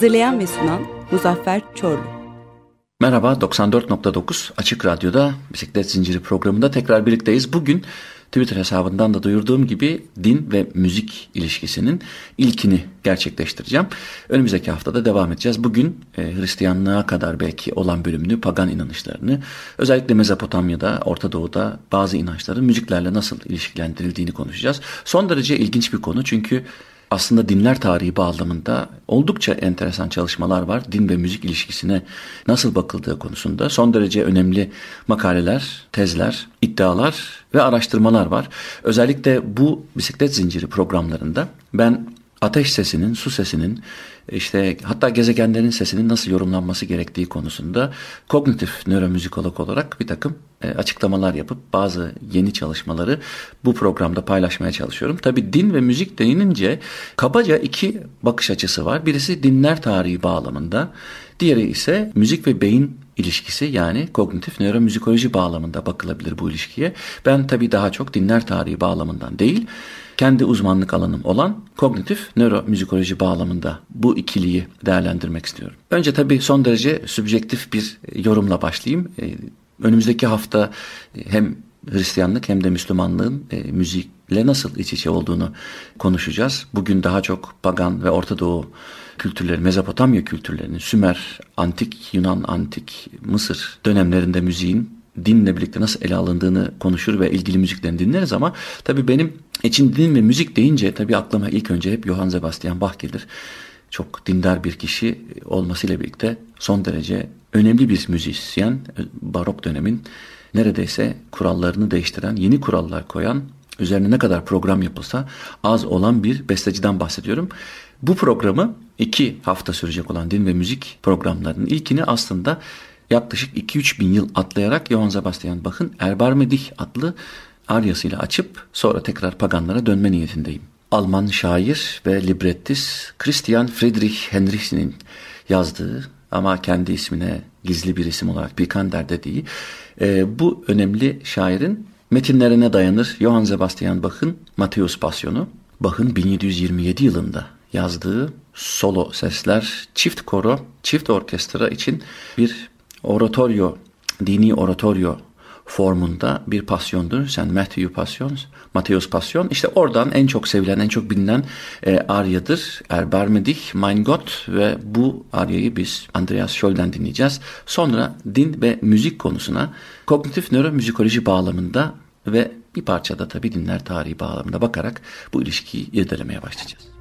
Hazırlayan ve sunan Muzaffer Çorlu. Merhaba 94.9 Açık Radyo'da Bisiklet Zinciri programında tekrar birlikteyiz. Bugün Twitter hesabından da duyurduğum gibi din ve müzik ilişkisinin ilkini gerçekleştireceğim. Önümüzdeki haftada devam edeceğiz. Bugün e, Hristiyanlığa kadar belki olan bölümünü, pagan inanışlarını, özellikle Mezopotamya'da, Orta Doğu'da bazı inançların müziklerle nasıl ilişkilendirildiğini konuşacağız. Son derece ilginç bir konu çünkü aslında dinler tarihi bağlamında oldukça enteresan çalışmalar var. Din ve müzik ilişkisine nasıl bakıldığı konusunda son derece önemli makaleler, tezler, iddialar ve araştırmalar var. Özellikle bu bisiklet zinciri programlarında ben ateş sesinin, su sesinin, işte hatta gezegenlerin sesinin nasıl yorumlanması gerektiği konusunda kognitif nöromüzikolog olarak bir takım e, açıklamalar yapıp bazı yeni çalışmaları bu programda paylaşmaya çalışıyorum. Tabi din ve müzik denilince kabaca iki bakış açısı var. Birisi dinler tarihi bağlamında, diğeri ise müzik ve beyin ilişkisi yani kognitif nöromüzikoloji bağlamında bakılabilir bu ilişkiye. Ben tabi daha çok dinler tarihi bağlamından değil, kendi uzmanlık alanım olan kognitif nöromüzikoloji bağlamında bu ikiliyi değerlendirmek istiyorum. Önce tabii son derece sübjektif bir yorumla başlayayım. Ee, önümüzdeki hafta hem Hristiyanlık hem de Müslümanlığın e, müzikle nasıl iç içe olduğunu konuşacağız. Bugün daha çok pagan ve Orta Doğu kültürleri, Mezopotamya kültürlerinin, Sümer, Antik Yunan, Antik Mısır dönemlerinde müziğin dinle birlikte nasıl ele alındığını konuşur ve ilgili müziklerini dinleriz ama tabii benim için din ve müzik deyince tabii aklıma ilk önce hep Johann Sebastian Bach gelir. Çok dindar bir kişi olmasıyla birlikte son derece önemli bir müzisyen, barok dönemin neredeyse kurallarını değiştiren, yeni kurallar koyan, üzerine ne kadar program yapılsa az olan bir besteciden bahsediyorum. Bu programı iki hafta sürecek olan din ve müzik programlarının ilkini aslında yaklaşık 2-3 bin yıl atlayarak Johann Sebastian Bach'ın Erbarmedih adlı aryasıyla açıp sonra tekrar paganlara dönme niyetindeyim. Alman şair ve librettist Christian Friedrich Henrichs'in yazdığı ama kendi ismine gizli bir isim olarak Pikander dediği e, bu önemli şairin metinlerine dayanır Johann Sebastian Bach'ın Matthäus Pasyonu. Bach'ın 1727 yılında yazdığı solo sesler çift koro, çift orkestra için bir oratorio, dini oratorio formunda bir pasyondur. Sen Matthew Passion, Matthäus Passion. İşte oradan en çok sevilen, en çok bilinen e, aryadır. Erbarmedich, Mein Gott ve bu aryayı biz Andreas Scholl'den dinleyeceğiz. Sonra din ve müzik konusuna kognitif nöromüzikoloji bağlamında ve bir parçada tabii dinler tarihi bağlamında bakarak bu ilişkiyi irdelemeye başlayacağız.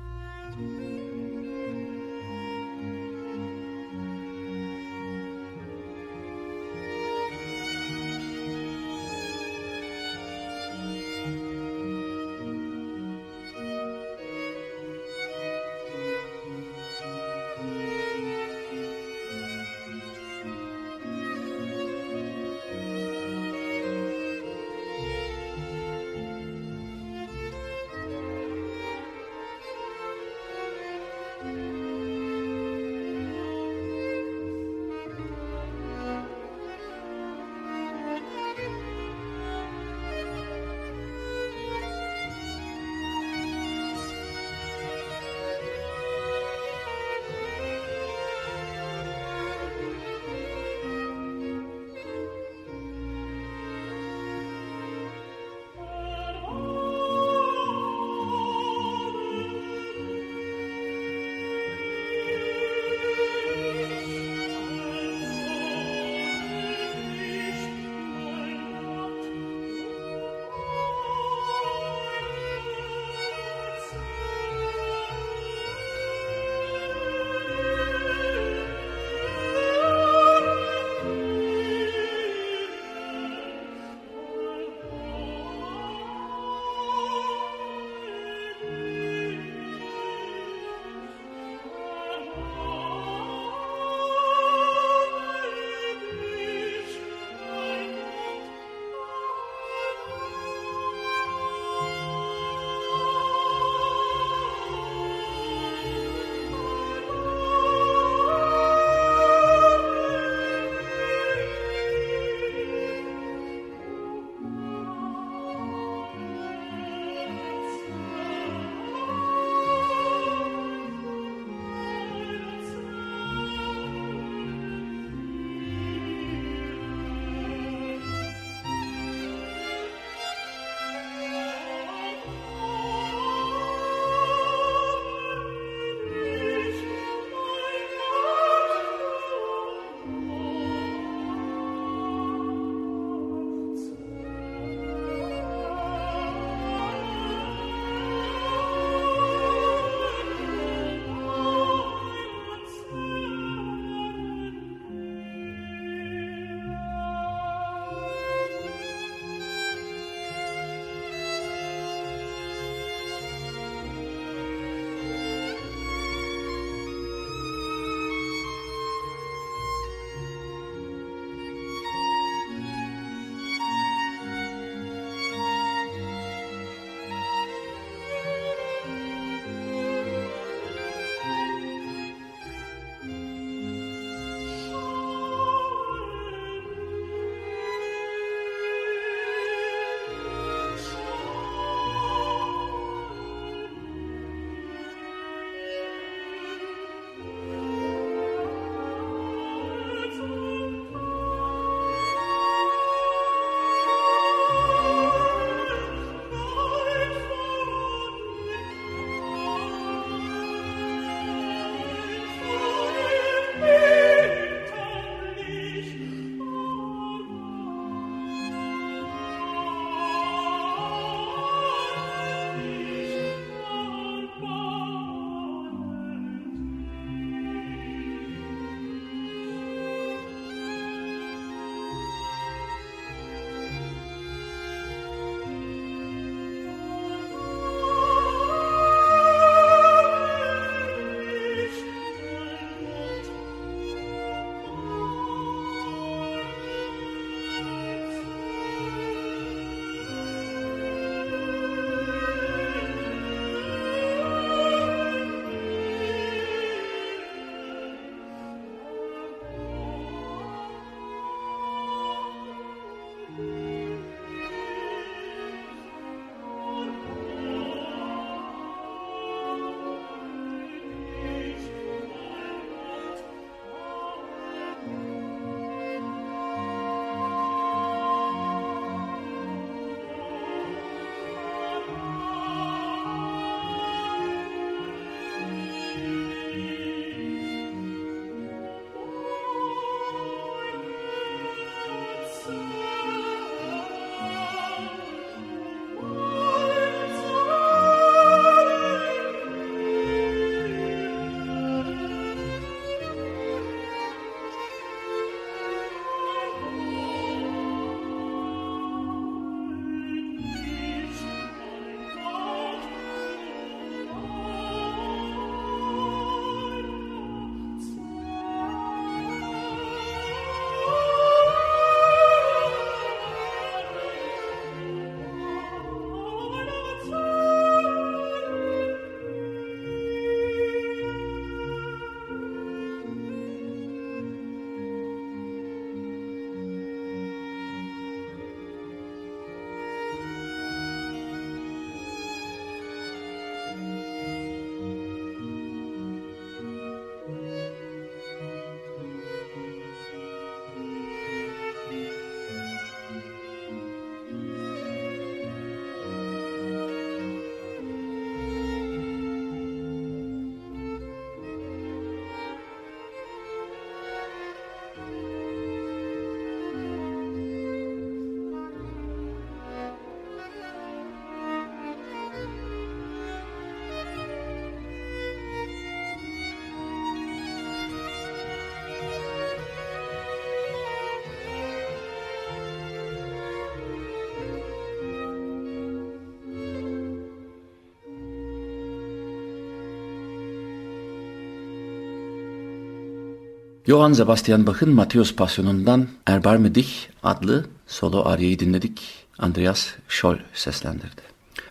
Johann Sebastian Bach'ın Matthäus Passionu'ndan Erbarme Dich adlı solo ariyeyi dinledik. Andreas Scholl seslendirdi.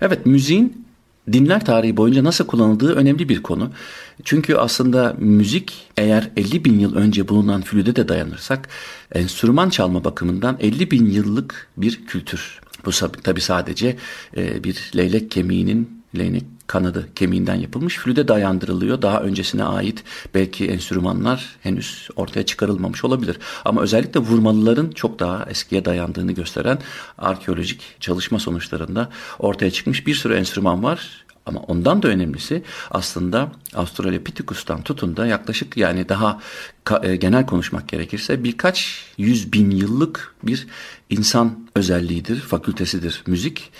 Evet müziğin dinler tarihi boyunca nasıl kullanıldığı önemli bir konu. Çünkü aslında müzik eğer 50 bin yıl önce bulunan flüde de dayanırsak enstrüman çalma bakımından 50 bin yıllık bir kültür. Bu tabi sadece e, bir leylek kemiğinin leylek kanadı kemiğinden yapılmış flüde dayandırılıyor. Daha öncesine ait belki enstrümanlar henüz ortaya çıkarılmamış olabilir. Ama özellikle vurmalıların çok daha eskiye dayandığını gösteren arkeolojik çalışma sonuçlarında ortaya çıkmış bir sürü enstrüman var. Ama ondan da önemlisi aslında Australopithecus'tan tutun da yaklaşık yani daha e, genel konuşmak gerekirse birkaç yüz bin yıllık bir insan özelliğidir, fakültesidir müzik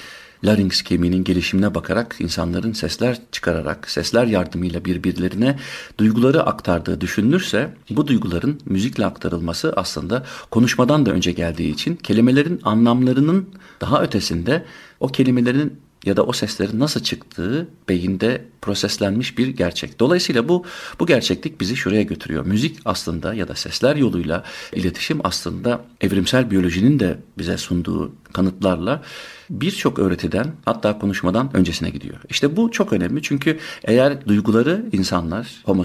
larynx kemiğinin gelişimine bakarak insanların sesler çıkararak, sesler yardımıyla birbirlerine duyguları aktardığı düşünülürse bu duyguların müzikle aktarılması aslında konuşmadan da önce geldiği için kelimelerin anlamlarının daha ötesinde o kelimelerin ya da o seslerin nasıl çıktığı beyinde proseslenmiş bir gerçek. Dolayısıyla bu bu gerçeklik bizi şuraya götürüyor. Müzik aslında ya da sesler yoluyla iletişim aslında evrimsel biyolojinin de bize sunduğu kanıtlarla birçok öğretiden hatta konuşmadan öncesine gidiyor. İşte bu çok önemli çünkü eğer duyguları insanlar homo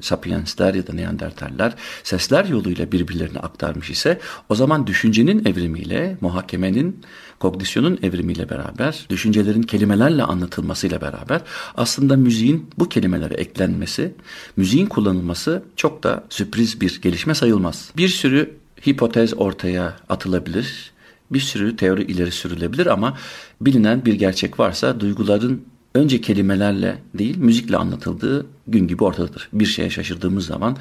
sapiensler ya da neandertaller sesler yoluyla birbirlerine aktarmış ise o zaman düşüncenin evrimiyle muhakemenin kognisyonun evrimiyle beraber düşüncelerin kelimelerle anlatılmasıyla beraber aslında müziğin bu kelimelere eklenmesi, müziğin kullanılması çok da sürpriz bir gelişme sayılmaz. Bir sürü hipotez ortaya atılabilir bir sürü teori ileri sürülebilir ama bilinen bir gerçek varsa duyguların önce kelimelerle değil müzikle anlatıldığı gün gibi ortadadır. Bir şeye şaşırdığımız zaman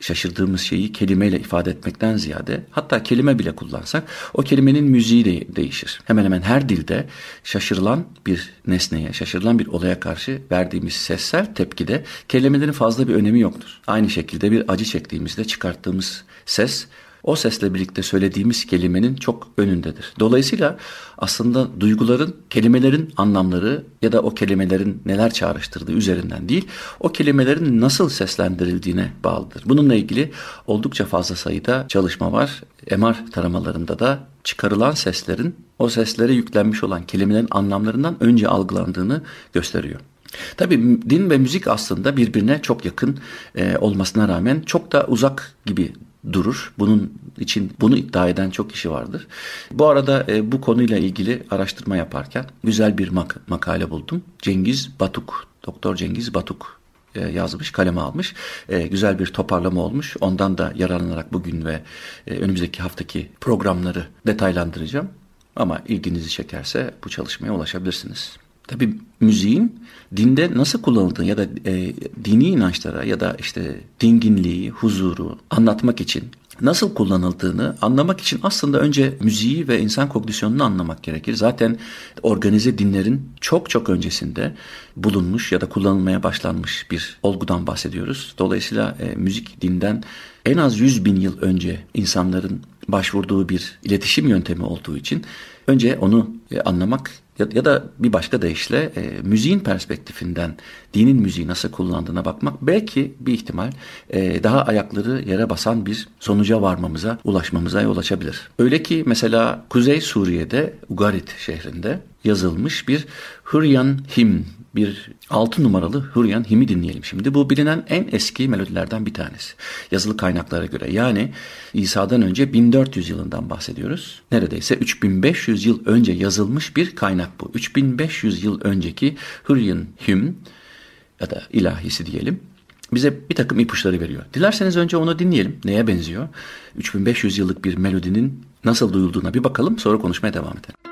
şaşırdığımız şeyi kelimeyle ifade etmekten ziyade hatta kelime bile kullansak o kelimenin müziği de değişir. Hemen hemen her dilde şaşırılan bir nesneye, şaşırılan bir olaya karşı verdiğimiz sessel tepkide kelimelerin fazla bir önemi yoktur. Aynı şekilde bir acı çektiğimizde çıkarttığımız ses o sesle birlikte söylediğimiz kelimenin çok önündedir. Dolayısıyla aslında duyguların, kelimelerin anlamları ya da o kelimelerin neler çağrıştırdığı üzerinden değil, o kelimelerin nasıl seslendirildiğine bağlıdır. Bununla ilgili oldukça fazla sayıda çalışma var. MR taramalarında da çıkarılan seslerin o seslere yüklenmiş olan kelimelerin anlamlarından önce algılandığını gösteriyor. Tabii din ve müzik aslında birbirine çok yakın e, olmasına rağmen çok da uzak gibi durur. Bunun için bunu iddia eden çok kişi vardır. Bu arada e, bu konuyla ilgili araştırma yaparken güzel bir mak makale buldum. Cengiz Batuk, Doktor Cengiz Batuk e, yazmış, kaleme almış. E, güzel bir toparlama olmuş. Ondan da yararlanarak bugün ve e, önümüzdeki haftaki programları detaylandıracağım. Ama ilginizi çekerse bu çalışmaya ulaşabilirsiniz. Tabii müziğin dinde nasıl kullanıldığını ya da e, dini inançlara ya da işte dinginliği, huzuru anlatmak için nasıl kullanıldığını anlamak için aslında önce müziği ve insan kognisyonunu anlamak gerekir. Zaten organize dinlerin çok çok öncesinde bulunmuş ya da kullanılmaya başlanmış bir olgudan bahsediyoruz. Dolayısıyla e, müzik dinden en az 100 bin yıl önce insanların başvurduğu bir iletişim yöntemi olduğu için önce onu e, anlamak ya, ya da bir başka deyişle e, müziğin perspektifinden dinin müziği nasıl kullandığına bakmak belki bir ihtimal e, daha ayakları yere basan bir sonuca varmamıza, ulaşmamıza yol açabilir. Öyle ki mesela Kuzey Suriye'de Ugarit şehrinde yazılmış bir Hüryan Him bir 6 numaralı Hüryan Him'i dinleyelim şimdi. Bu bilinen en eski melodilerden bir tanesi. Yazılı kaynaklara göre yani İsa'dan önce 1400 yılından bahsediyoruz. Neredeyse 3500 yıl önce yazılmış bir kaynak bu. 3500 yıl önceki Hüryan Him ya da ilahisi diyelim bize bir takım ipuçları veriyor. Dilerseniz önce onu dinleyelim. Neye benziyor? 3500 yıllık bir melodinin nasıl duyulduğuna bir bakalım sonra konuşmaya devam edelim.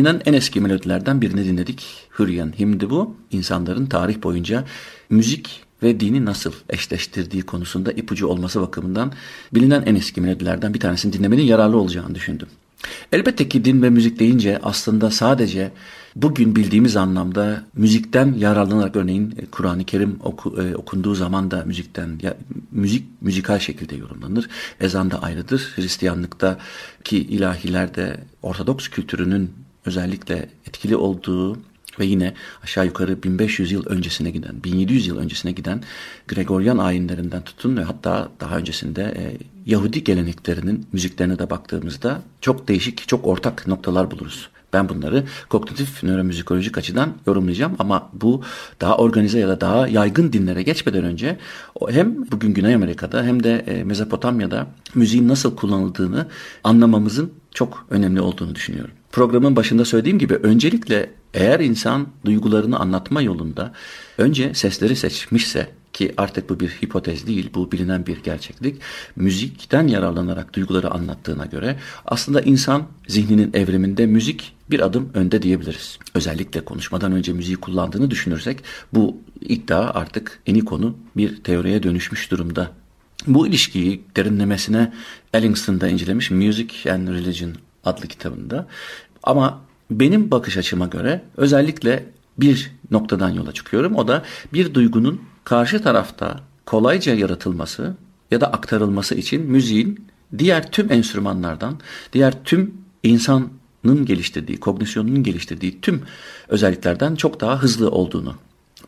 Bilinen en eski melodilerden birini dinledik. Hürriyen Himdi bu. İnsanların tarih boyunca müzik ve dini nasıl eşleştirdiği konusunda ipucu olması bakımından bilinen en eski melodilerden bir tanesini dinlemenin yararlı olacağını düşündüm. Elbette ki din ve müzik deyince aslında sadece bugün bildiğimiz anlamda müzikten yararlanarak örneğin e, Kur'an-ı Kerim oku, e, okunduğu zaman da müzikten ya, müzik müzikal şekilde yorumlanır. Ezan da ayrıdır. Hristiyanlıkta ki ilahiler de Ortodoks kültürünün özellikle etkili olduğu ve yine aşağı yukarı 1500 yıl öncesine giden, 1700 yıl öncesine giden Gregorian ayinlerinden tutun ve hatta daha öncesinde e, Yahudi geleneklerinin müziklerine de baktığımızda çok değişik, çok ortak noktalar buluruz. Ben bunları kognitif nöromüzikolojik açıdan yorumlayacağım ama bu daha organize ya da daha yaygın dinlere geçmeden önce hem bugün Güney Amerika'da hem de e, Mezopotamya'da müziğin nasıl kullanıldığını anlamamızın çok önemli olduğunu düşünüyorum. Programın başında söylediğim gibi öncelikle eğer insan duygularını anlatma yolunda önce sesleri seçmişse ki artık bu bir hipotez değil, bu bilinen bir gerçeklik. Müzikten yararlanarak duyguları anlattığına göre aslında insan zihninin evriminde müzik bir adım önde diyebiliriz. Özellikle konuşmadan önce müziği kullandığını düşünürsek bu iddia artık eni konu bir teoriye dönüşmüş durumda. Bu ilişkiyi derinlemesine Ellingston'da incelemiş Music and Religion adlı kitabında. Ama benim bakış açıma göre özellikle bir noktadan yola çıkıyorum. O da bir duygunun karşı tarafta kolayca yaratılması ya da aktarılması için müziğin diğer tüm enstrümanlardan, diğer tüm insanın geliştirdiği, kognisyonunun geliştirdiği tüm özelliklerden çok daha hızlı olduğunu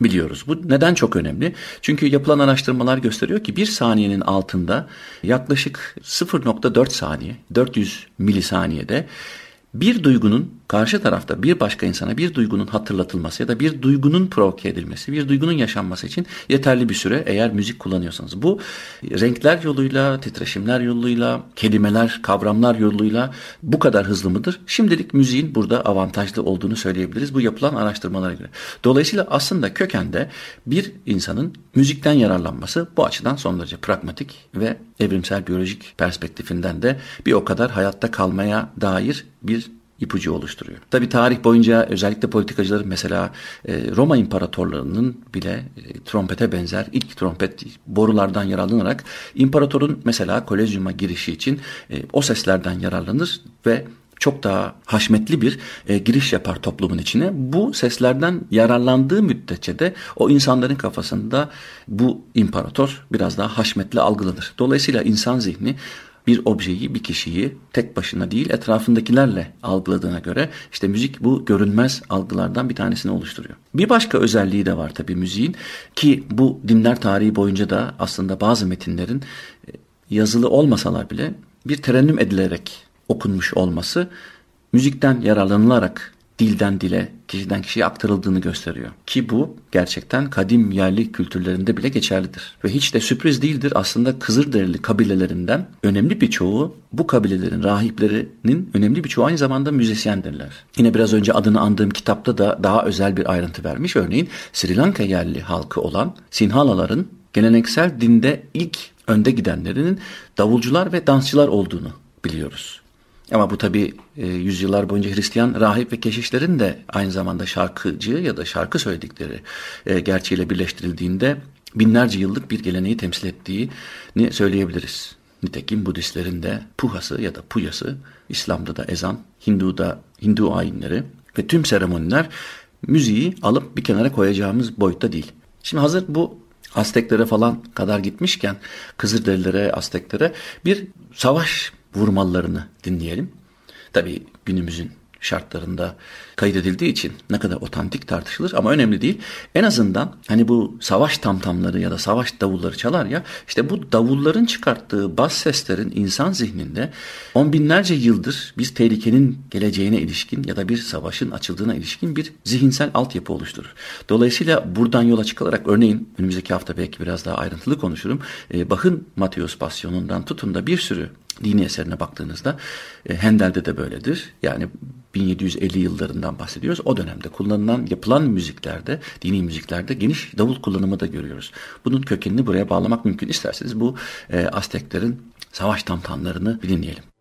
biliyoruz. Bu neden çok önemli? Çünkü yapılan araştırmalar gösteriyor ki bir saniyenin altında yaklaşık 0.4 saniye, 400 milisaniyede bir duygunun karşı tarafta bir başka insana bir duygunun hatırlatılması ya da bir duygunun provoke edilmesi, bir duygunun yaşanması için yeterli bir süre eğer müzik kullanıyorsanız. Bu renkler yoluyla, titreşimler yoluyla, kelimeler, kavramlar yoluyla bu kadar hızlı mıdır? Şimdilik müziğin burada avantajlı olduğunu söyleyebiliriz bu yapılan araştırmalara göre. Dolayısıyla aslında kökende bir insanın müzikten yararlanması bu açıdan son derece pragmatik ve evrimsel biyolojik perspektifinden de bir o kadar hayatta kalmaya dair bir ipucu oluşturuyor. Tabi tarih boyunca özellikle politikacıların mesela e, Roma imparatorlarının bile e, trompete benzer ilk trompet borulardan yararlanarak imparatorun mesela kolezyuma girişi için e, o seslerden yararlanır ve çok daha haşmetli bir e, giriş yapar toplumun içine. Bu seslerden yararlandığı müddetçe de o insanların kafasında bu imparator biraz daha haşmetli algılanır. Dolayısıyla insan zihni bir objeyi, bir kişiyi tek başına değil etrafındakilerle algıladığına göre işte müzik bu görünmez algılardan bir tanesini oluşturuyor. Bir başka özelliği de var tabii müziğin ki bu dinler tarihi boyunca da aslında bazı metinlerin e, yazılı olmasalar bile bir terennüm edilerek okunmuş olması müzikten yararlanılarak dilden dile, kişiden kişiye aktarıldığını gösteriyor. Ki bu gerçekten kadim yerli kültürlerinde bile geçerlidir. Ve hiç de sürpriz değildir aslında Kızılderili kabilelerinden önemli bir çoğu bu kabilelerin rahiplerinin önemli bir çoğu aynı zamanda müzisyendirler. Yine biraz önce adını andığım kitapta da daha özel bir ayrıntı vermiş. Örneğin Sri Lanka yerli halkı olan Sinhalaların geleneksel dinde ilk önde gidenlerinin davulcular ve dansçılar olduğunu biliyoruz. Ama bu tabi e, yüzyıllar boyunca Hristiyan rahip ve keşişlerin de aynı zamanda şarkıcı ya da şarkı söyledikleri e, gerçeğiyle birleştirildiğinde binlerce yıllık bir geleneği temsil ettiğini söyleyebiliriz. Nitekim Budistlerin de puhası ya da puyası, İslam'da da ezan, Hindu'da Hindu ayinleri ve tüm seremoniler müziği alıp bir kenara koyacağımız boyutta değil. Şimdi hazır bu Azteklere falan kadar gitmişken Kızılderililere, Azteklere bir savaş vurmalarını dinleyelim. Tabii günümüzün şartlarında kaydedildiği için ne kadar otantik tartışılır ama önemli değil. En azından hani bu savaş tamtamları ya da savaş davulları çalar ya işte bu davulların çıkarttığı bas seslerin insan zihninde on binlerce yıldır bir tehlikenin geleceğine ilişkin ya da bir savaşın açıldığına ilişkin bir zihinsel altyapı oluşturur. Dolayısıyla buradan yola çıkılarak örneğin önümüzdeki hafta belki biraz daha ayrıntılı konuşurum. E, Bach'ın Mateus Passionu'ndan tutun da bir sürü dini eserine baktığınızda e, Hendel'de de böyledir. Yani 1750 yıllarından bahsediyoruz. O dönemde kullanılan, yapılan müziklerde, dini müziklerde geniş davul kullanımı da görüyoruz. Bunun kökenini buraya bağlamak mümkün. İsterseniz bu e, Azteklerin savaş tamtamlarını dinleyelim.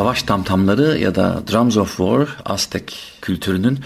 Savaş tamtamları ya da Drums of War Aztek kültürünün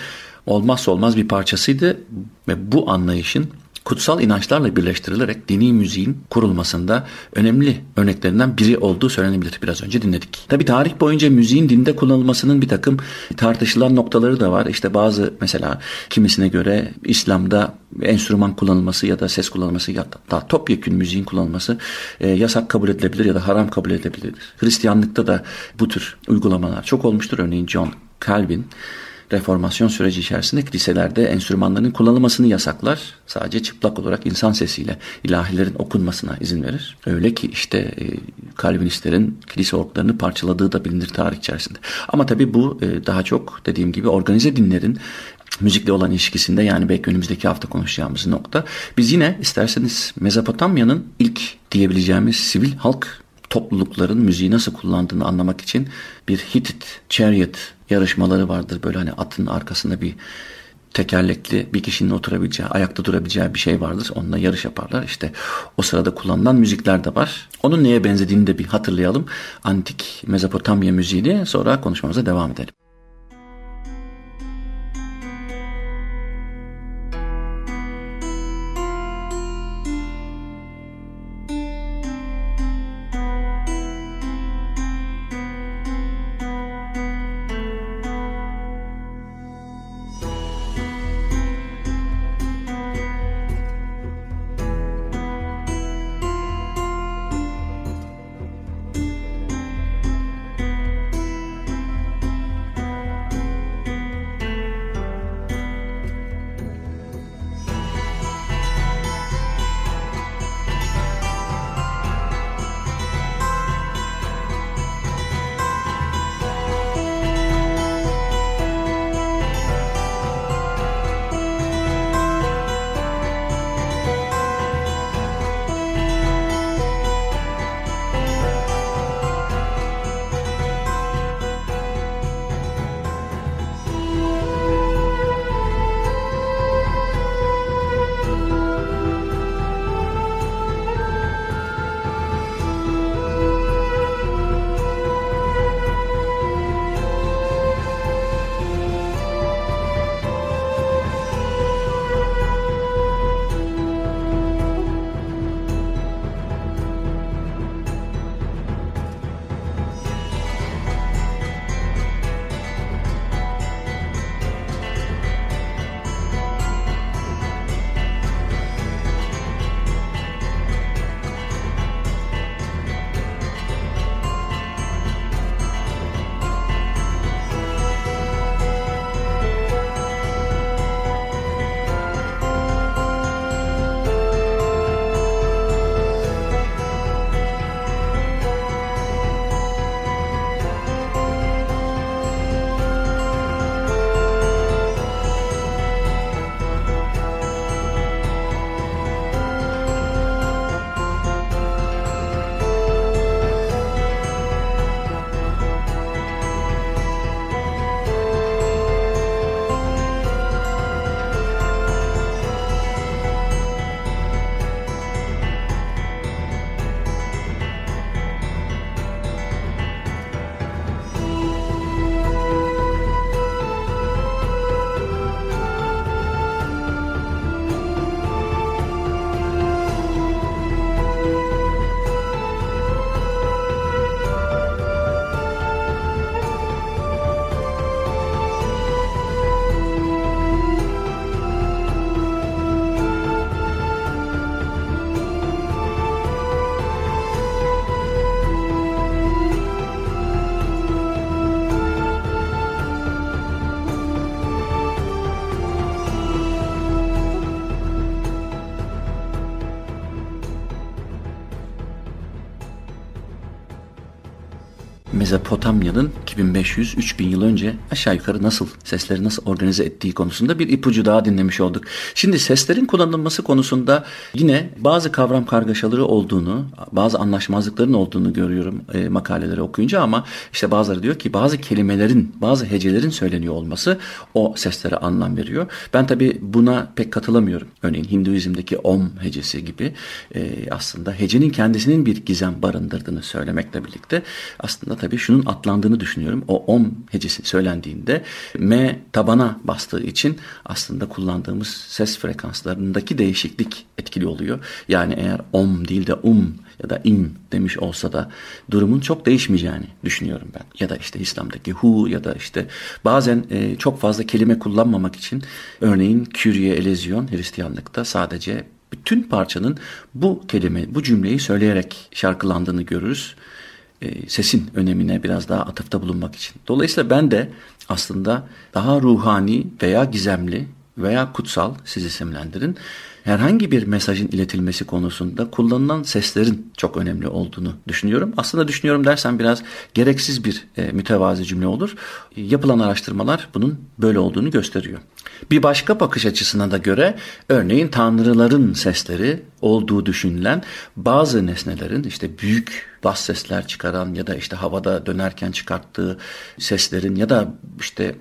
olmazsa olmaz bir parçasıydı ve bu anlayışın kutsal inançlarla birleştirilerek dini müziğin kurulmasında önemli örneklerinden biri olduğu söylenebilir. Biraz önce dinledik. Tabi tarih boyunca müziğin dinde kullanılmasının bir takım tartışılan noktaları da var. İşte bazı mesela kimisine göre İslam'da enstrüman kullanılması ya da ses kullanılması ya da topyekün müziğin kullanılması e, yasak kabul edilebilir ya da haram kabul edilebilir. Hristiyanlıkta da bu tür uygulamalar çok olmuştur. Örneğin John Calvin reformasyon süreci içerisinde kiliselerde enstrümanların kullanılmasını yasaklar. Sadece çıplak olarak insan sesiyle ilahilerin okunmasına izin verir. Öyle ki işte e, Kalvinistlerin kilise orklarını parçaladığı da bilinir tarih içerisinde. Ama tabii bu e, daha çok dediğim gibi organize dinlerin müzikle olan ilişkisinde yani belki önümüzdeki hafta konuşacağımız nokta. Biz yine isterseniz Mezopotamya'nın ilk diyebileceğimiz sivil halk toplulukların müziği nasıl kullandığını anlamak için bir Hittite Chariot yarışmaları vardır. Böyle hani atın arkasında bir tekerlekli bir kişinin oturabileceği, ayakta durabileceği bir şey vardır. Onunla yarış yaparlar. İşte o sırada kullanılan müzikler de var. Onun neye benzediğini de bir hatırlayalım. Antik Mezopotamya müziğini sonra konuşmamıza devam edelim. Mezopotamya'nın 2500-3000 yıl önce aşağı yukarı nasıl sesleri nasıl organize ettiği konusunda bir ipucu daha dinlemiş olduk. Şimdi seslerin kullanılması konusunda yine bazı kavram kargaşaları olduğunu, bazı anlaşmazlıkların olduğunu görüyorum e, makaleleri okuyunca ama işte bazıları diyor ki bazı kelimelerin, bazı hecelerin söyleniyor olması o seslere anlam veriyor. Ben tabi buna pek katılamıyorum. Örneğin Hinduizm'deki Om hecesi gibi e, aslında hecenin kendisinin bir gizem barındırdığını söylemekle birlikte aslında tabii şunun atlandığını düşünüyorum. O om hecesi söylendiğinde M tabana bastığı için aslında kullandığımız ses frekanslarındaki değişiklik etkili oluyor. Yani eğer om değil de um ya da im demiş olsa da durumun çok değişmeyeceğini düşünüyorum ben. Ya da işte İslam'daki hu ya da işte bazen e, çok fazla kelime kullanmamak için örneğin Kyrie elezyon Hristiyanlıkta sadece bütün parçanın bu kelime, bu cümleyi söyleyerek şarkılandığını görürüz. E, sesin önemine biraz daha atıfta bulunmak için. Dolayısıyla ben de aslında daha ruhani veya gizemli veya kutsal siz isimlendirin herhangi bir mesajın iletilmesi konusunda kullanılan seslerin çok önemli olduğunu düşünüyorum. Aslında düşünüyorum dersen biraz gereksiz bir e, mütevazi cümle olur. Yapılan araştırmalar bunun böyle olduğunu gösteriyor. Bir başka bakış açısına da göre örneğin tanrıların sesleri olduğu düşünülen bazı nesnelerin işte büyük bas sesler çıkaran ya da işte havada dönerken çıkarttığı seslerin ya da işte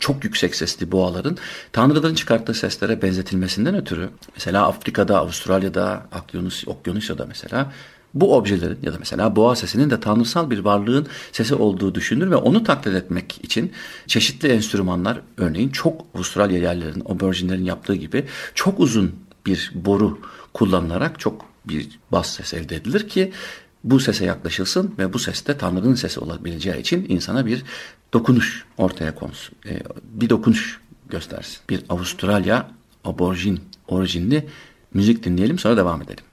çok yüksek sesli boğaların tanrıların çıkarttığı seslere benzetilmesinden ötürü mesela Afrika'da, Avustralya'da, Okyanus, Okyanusya'da mesela bu objelerin ya da mesela boğa sesinin de tanrısal bir varlığın sesi olduğu düşünülür ve onu taklit etmek için çeşitli enstrümanlar örneğin çok Avustralya yerlerinin, oborjinlerin yaptığı gibi çok uzun bir boru kullanılarak çok bir bas ses elde edilir ki bu sese yaklaşılsın ve bu seste Tanrı'nın sesi olabileceği için insana bir dokunuş ortaya konsun. E, bir dokunuş göstersin. Bir Avustralya aborjin orijinli müzik dinleyelim sonra devam edelim.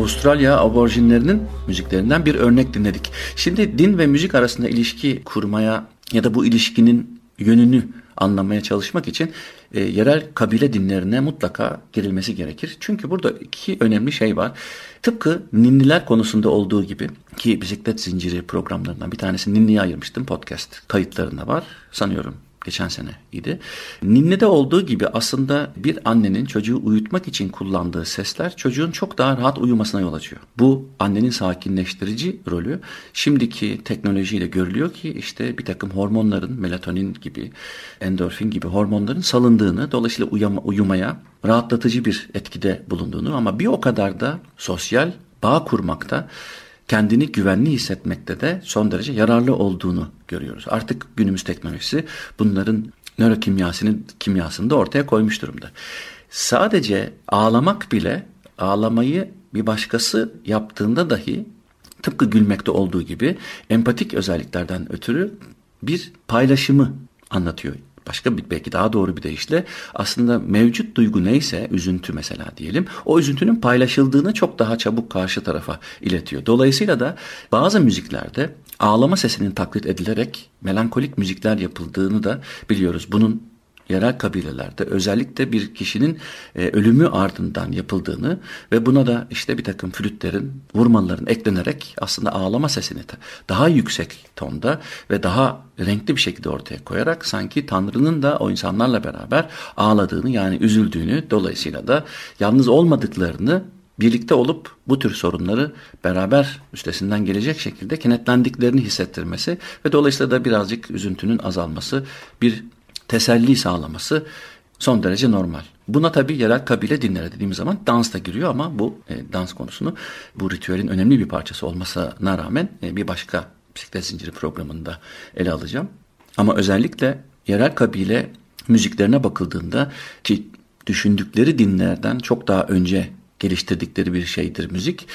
Avustralya aborjinlerinin müziklerinden bir örnek dinledik. Şimdi din ve müzik arasında ilişki kurmaya ya da bu ilişkinin yönünü anlamaya çalışmak için e, yerel kabile dinlerine mutlaka girilmesi gerekir. Çünkü burada iki önemli şey var. Tıpkı ninniler konusunda olduğu gibi ki bisiklet zinciri programlarından bir tanesi ninniye ayırmıştım podcast kayıtlarında var sanıyorum geçen sene idi. Ninni'de olduğu gibi aslında bir annenin çocuğu uyutmak için kullandığı sesler çocuğun çok daha rahat uyumasına yol açıyor. Bu annenin sakinleştirici rolü şimdiki teknolojiyle görülüyor ki işte bir takım hormonların melatonin gibi endorfin gibi hormonların salındığını dolayısıyla uyuma, uyumaya rahatlatıcı bir etkide bulunduğunu ama bir o kadar da sosyal bağ kurmakta kendini güvenli hissetmekte de son derece yararlı olduğunu görüyoruz. Artık günümüz teknolojisi bunların nörokimyasının kimyasını da ortaya koymuş durumda. Sadece ağlamak bile ağlamayı bir başkası yaptığında dahi tıpkı gülmekte olduğu gibi empatik özelliklerden ötürü bir paylaşımı anlatıyor başka bir belki daha doğru bir deyişle aslında mevcut duygu neyse üzüntü mesela diyelim o üzüntünün paylaşıldığını çok daha çabuk karşı tarafa iletiyor. Dolayısıyla da bazı müziklerde ağlama sesinin taklit edilerek melankolik müzikler yapıldığını da biliyoruz. Bunun yerel kabilelerde özellikle bir kişinin e, ölümü ardından yapıldığını ve buna da işte bir takım flütlerin, vurmaların eklenerek aslında ağlama sesini daha yüksek tonda ve daha renkli bir şekilde ortaya koyarak sanki Tanrı'nın da o insanlarla beraber ağladığını yani üzüldüğünü dolayısıyla da yalnız olmadıklarını birlikte olup bu tür sorunları beraber üstesinden gelecek şekilde kenetlendiklerini hissettirmesi ve dolayısıyla da birazcık üzüntünün azalması bir teselli sağlaması son derece normal. Buna tabii yerel kabile dinleri dediğimiz zaman dans da giriyor ama bu e, dans konusunu bu ritüelin önemli bir parçası olmasına rağmen e, bir başka bisiklet zinciri programında ele alacağım. Ama özellikle yerel kabile müziklerine bakıldığında ki düşündükleri dinlerden çok daha önce geliştirdikleri bir şeydir müzik.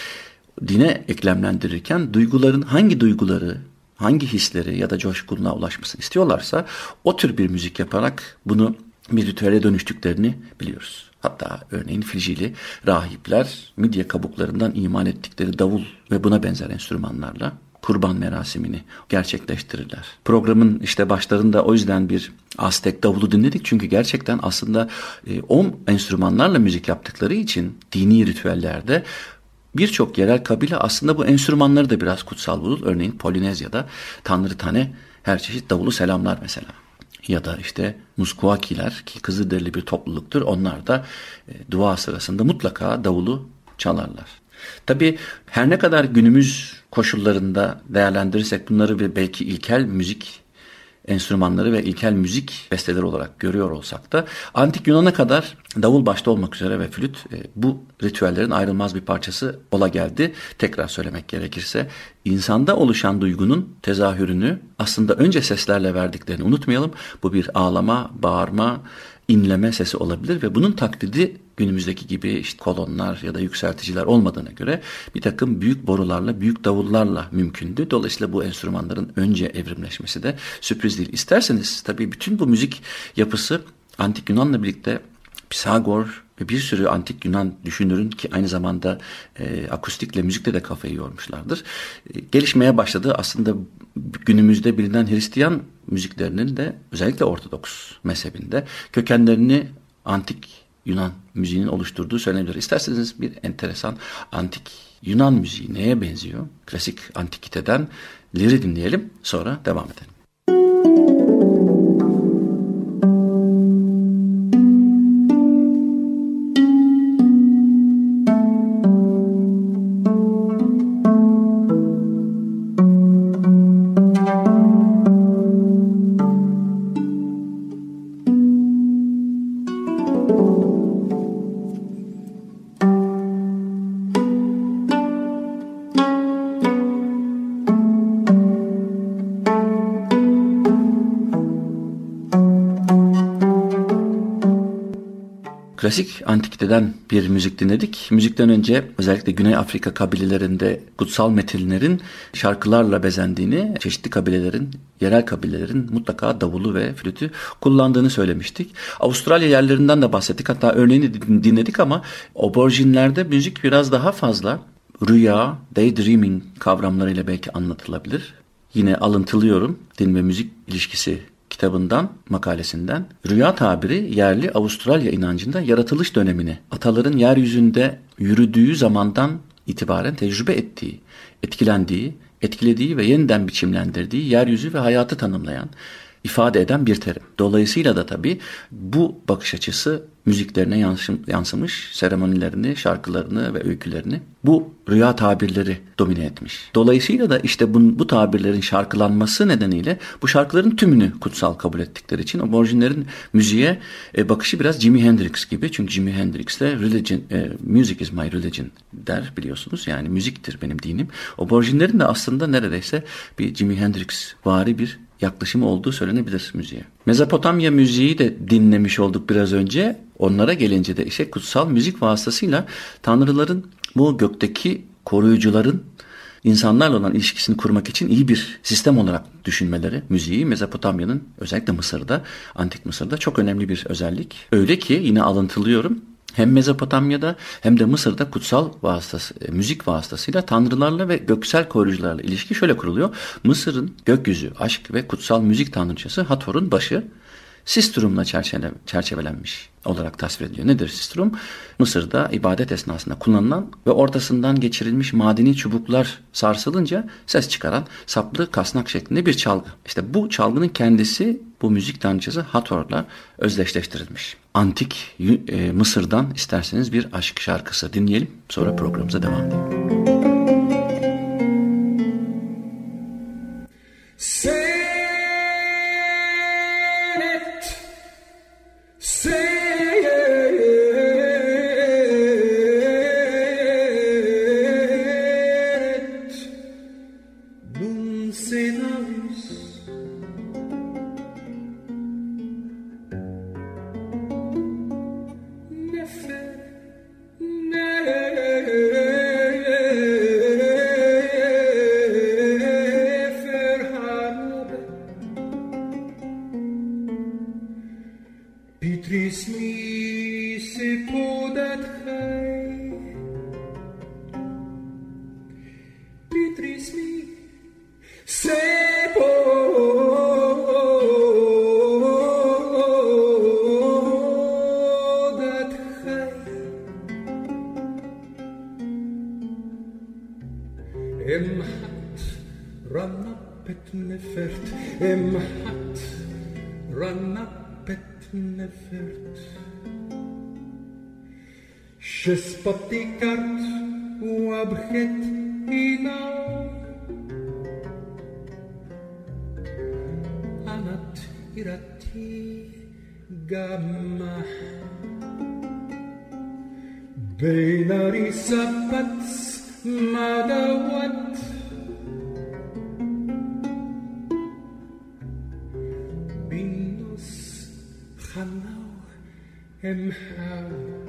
Dine eklemlendirirken duyguların hangi duyguları hangi hisleri ya da coşkunluğa ulaşmasını istiyorlarsa o tür bir müzik yaparak bunu bir ritüele dönüştüklerini biliyoruz. Hatta örneğin Ficili rahipler midye kabuklarından iman ettikleri davul ve buna benzer enstrümanlarla kurban merasimini gerçekleştirirler. Programın işte başlarında o yüzden bir Aztek davulu dinledik çünkü gerçekten aslında e, o enstrümanlarla müzik yaptıkları için dini ritüellerde Birçok yerel kabile aslında bu enstrümanları da biraz kutsal bulur. Örneğin Polinezya'da Tanrı Tane her çeşit davulu selamlar mesela. Ya da işte Muskuakiler ki Kızılderili bir topluluktur. Onlar da e, dua sırasında mutlaka davulu çalarlar. Tabi her ne kadar günümüz koşullarında değerlendirirsek bunları bir belki ilkel müzik enstrümanları ve ilkel müzik besteleri olarak görüyor olsak da antik Yunan'a kadar davul başta olmak üzere ve flüt e, bu ritüellerin ayrılmaz bir parçası ola geldi. Tekrar söylemek gerekirse insanda oluşan duygunun tezahürünü aslında önce seslerle verdiklerini unutmayalım. Bu bir ağlama, bağırma, inleme sesi olabilir ve bunun taklidi günümüzdeki gibi işte kolonlar ya da yükselticiler olmadığına göre bir takım büyük borularla, büyük davullarla mümkündü. Dolayısıyla bu enstrümanların önce evrimleşmesi de sürpriz değil. İsterseniz tabii bütün bu müzik yapısı Antik Yunan'la birlikte Pisagor ve bir sürü antik Yunan düşünürün ki aynı zamanda e, akustikle müzikle de kafayı yormuşlardır. E, gelişmeye başladı aslında günümüzde bilinen Hristiyan müziklerinin de özellikle Ortodoks mezhebinde kökenlerini antik Yunan müziğinin oluşturduğu söylenebilir. İsterseniz bir enteresan antik Yunan müziği neye benziyor? Klasik antikiteden liri dinleyelim sonra devam edelim. Bir müzik dinledik. Müzikten önce özellikle Güney Afrika kabilelerinde kutsal metinlerin şarkılarla bezendiğini, çeşitli kabilelerin, yerel kabilelerin mutlaka davulu ve flütü kullandığını söylemiştik. Avustralya yerlerinden de bahsettik. Hatta örneğini dinledik ama oborjinlerde müzik biraz daha fazla rüya, daydreaming kavramlarıyla belki anlatılabilir. Yine alıntılıyorum din ve müzik ilişkisi kitabından, makalesinden rüya tabiri yerli Avustralya inancında yaratılış dönemini, ataların yeryüzünde yürüdüğü zamandan itibaren tecrübe ettiği, etkilendiği, etkilediği ve yeniden biçimlendirdiği yeryüzü ve hayatı tanımlayan, ifade eden bir terim. Dolayısıyla da tabii bu bakış açısı müziklerine yansımış, seremonilerini, şarkılarını ve öykülerini bu rüya tabirleri domine etmiş. Dolayısıyla da işte bu, bu tabirlerin şarkılanması nedeniyle bu şarkıların tümünü kutsal kabul ettikleri için orijinlerin müziğe e, bakışı biraz Jimi Hendrix gibi. Çünkü Jimi Hendrix de religion, e, music is my religion der biliyorsunuz. Yani müziktir benim dinim. Orijinlerin de aslında neredeyse bir Jimi Hendrix vari bir yaklaşımı olduğu söylenebilir müziğe. Mezopotamya müziği de dinlemiş olduk biraz önce. Onlara gelince de işte kutsal müzik vasıtasıyla tanrıların bu gökteki koruyucuların insanlarla olan ilişkisini kurmak için iyi bir sistem olarak düşünmeleri müziği Mezopotamya'nın özellikle Mısır'da, Antik Mısır'da çok önemli bir özellik. Öyle ki yine alıntılıyorum hem Mezopotamya'da hem de Mısır'da kutsal vasıtası, e, müzik vasıtasıyla tanrılarla ve göksel koruyucularla ilişki şöyle kuruluyor. Mısır'ın gökyüzü, aşk ve kutsal müzik tanrıçası Hathor'un başı Sistrum'la çerçeve, çerçevelenmiş olarak tasvir ediliyor. Nedir Sistrum? Mısır'da ibadet esnasında kullanılan ve ortasından geçirilmiş madeni çubuklar sarsılınca ses çıkaran saplı kasnak şeklinde bir çalgı. İşte bu çalgının kendisi bu müzik tanrıçası Hathor'la özdeşleştirilmiş. Antik e, Mısır'dan isterseniz bir aşk şarkısı dinleyelim. Sonra programımıza devam edelim. Say. Je kart des cartes ou ina. Anat irati gamma. Beinari sapats madawat. Binus khanau emhau.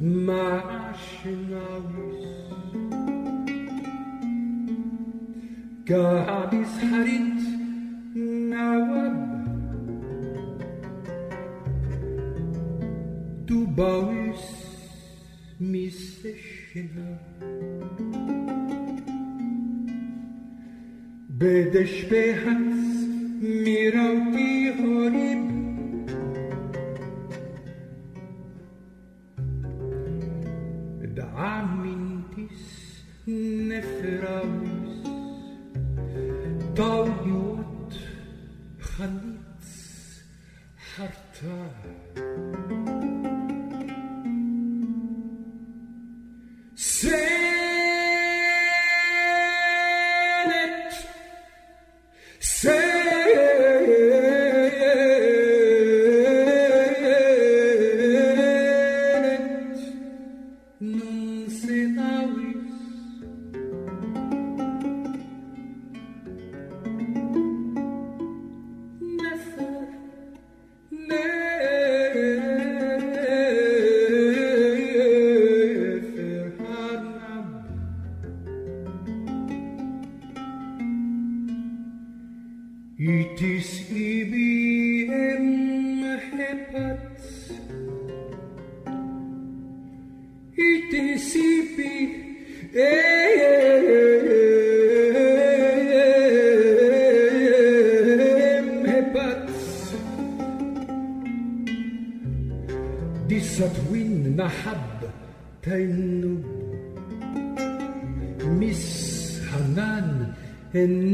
marshmallows. Gahabis harint nawab. Du baust miseshina. Bedeshpehans mirauti.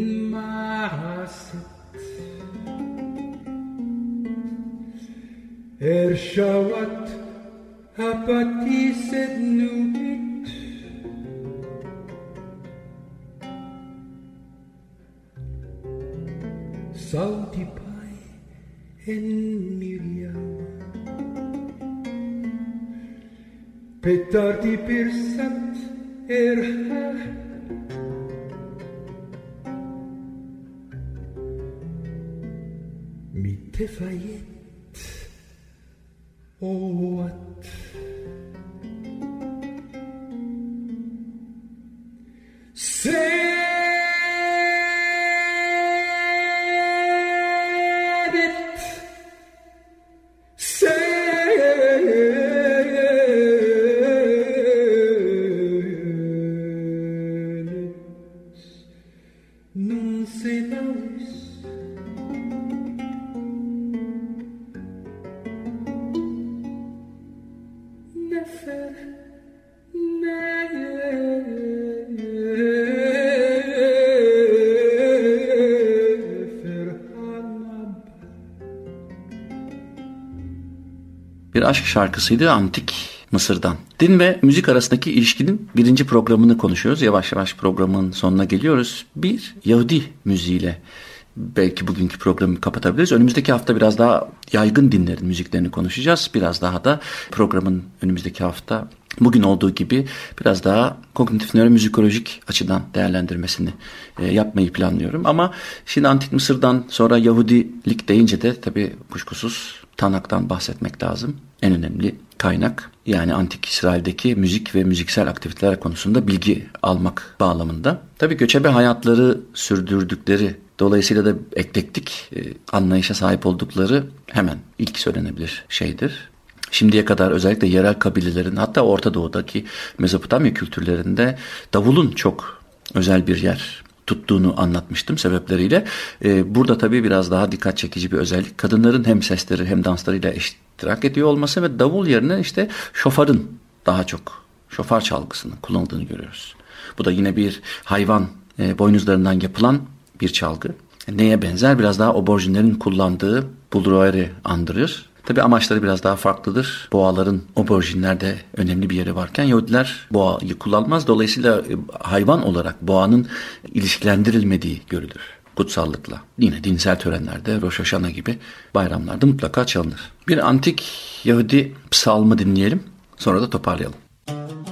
embarrasset Er shawat apati sed nubit Sauti pai en miliam Petardi persat er hach Stupefaiet. Oh, what aşk şarkısıydı antik Mısır'dan. Din ve müzik arasındaki ilişkinin birinci programını konuşuyoruz. Yavaş yavaş programın sonuna geliyoruz. Bir Yahudi müziğiyle belki bugünkü programı kapatabiliriz. Önümüzdeki hafta biraz daha yaygın dinlerin müziklerini konuşacağız. Biraz daha da programın önümüzdeki hafta bugün olduğu gibi biraz daha kognitif nöromüzikolojik açıdan değerlendirmesini e, yapmayı planlıyorum. Ama şimdi Antik Mısır'dan sonra Yahudilik deyince de tabii kuşkusuz Tanak'tan bahsetmek lazım. En önemli kaynak yani Antik İsrail'deki müzik ve müziksel aktiviteler konusunda bilgi almak bağlamında. Tabii göçebe hayatları sürdürdükleri dolayısıyla da eklektik e, anlayışa sahip oldukları hemen ilk söylenebilir şeydir. Şimdiye kadar özellikle yerel kabilelerin hatta Orta Doğu'daki Mezopotamya kültürlerinde davulun çok özel bir yer tuttuğunu anlatmıştım sebepleriyle. Ee, burada tabii biraz daha dikkat çekici bir özellik. Kadınların hem sesleri hem danslarıyla iştirak ediyor olması ve davul yerine işte şofarın daha çok şofar çalgısının kullanıldığını görüyoruz. Bu da yine bir hayvan e, boynuzlarından yapılan bir çalgı. Neye benzer? Biraz daha oborjinlerin kullandığı bulduruari andırır. Tabi amaçları biraz daha farklıdır. Boğaların oborjinlerde önemli bir yeri varken Yahudiler boğayı kullanmaz. Dolayısıyla e, hayvan olarak boğanın ilişkilendirilmediği görülür kutsallıkla. Yine dinsel törenlerde, Roşaşana gibi bayramlarda mutlaka çalınır. Bir antik Yahudi psalmı dinleyelim, sonra da toparlayalım. Müzik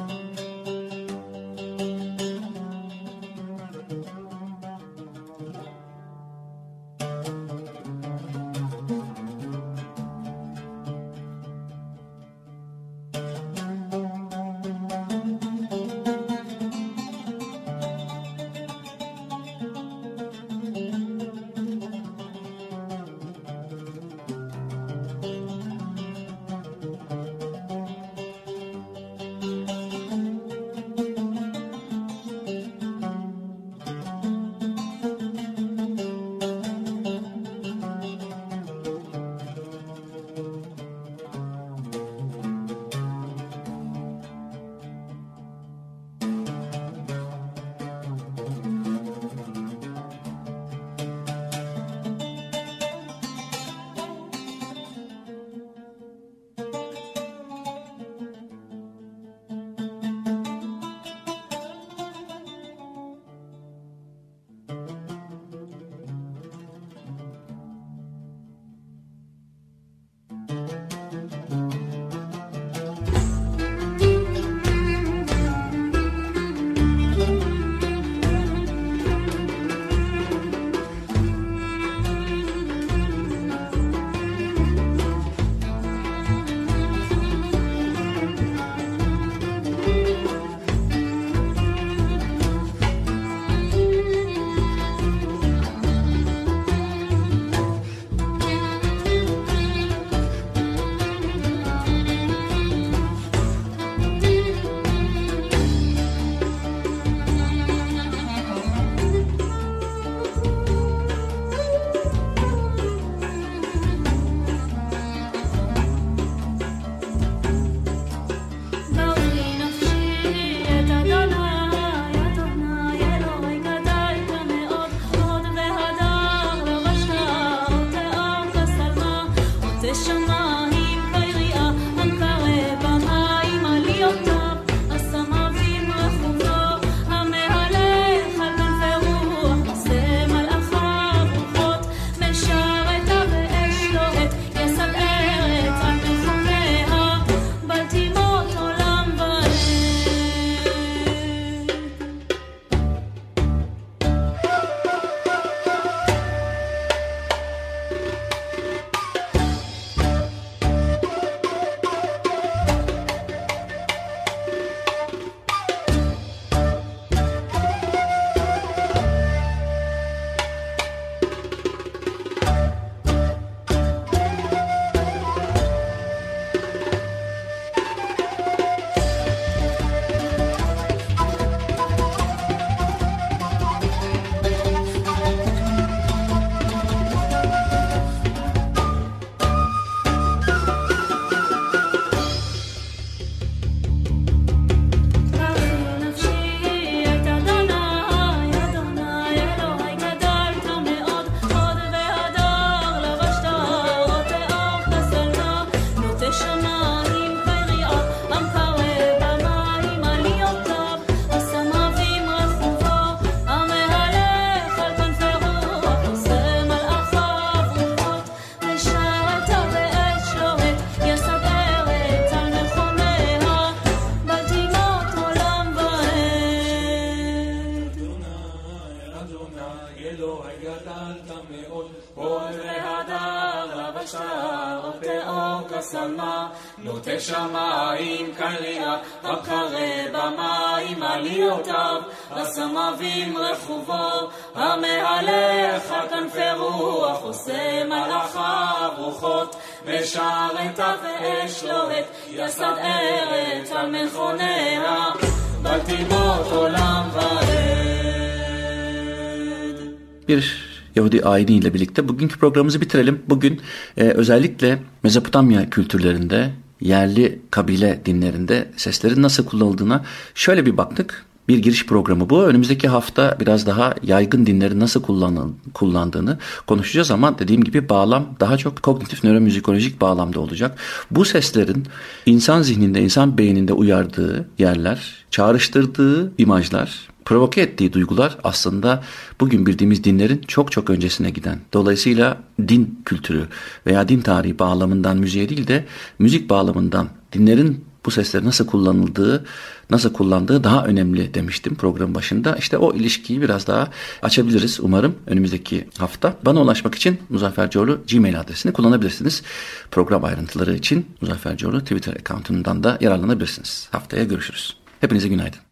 ayiniyle birlikte bugünkü programımızı bitirelim. Bugün e, özellikle Mezopotamya kültürlerinde, yerli kabile dinlerinde seslerin nasıl kullanıldığına şöyle bir baktık. Bir giriş programı bu. Önümüzdeki hafta biraz daha yaygın dinlerin nasıl kullanın, kullandığını konuşacağız ama dediğim gibi bağlam daha çok kognitif nöromüzikolojik bağlamda olacak. Bu seslerin insan zihninde, insan beyninde uyardığı yerler, çağrıştırdığı imajlar, provoke ettiği duygular aslında bugün bildiğimiz dinlerin çok çok öncesine giden. Dolayısıyla din kültürü veya din tarihi bağlamından müziğe değil de müzik bağlamından dinlerin bu sesler nasıl kullanıldığı, nasıl kullandığı daha önemli demiştim program başında. İşte o ilişkiyi biraz daha açabiliriz umarım önümüzdeki hafta. Bana ulaşmak için Muzaffer Coğlu Gmail adresini kullanabilirsiniz. Program ayrıntıları için Muzaffer Coğlu Twitter accountundan da yararlanabilirsiniz. Haftaya görüşürüz. Hepinize günaydın.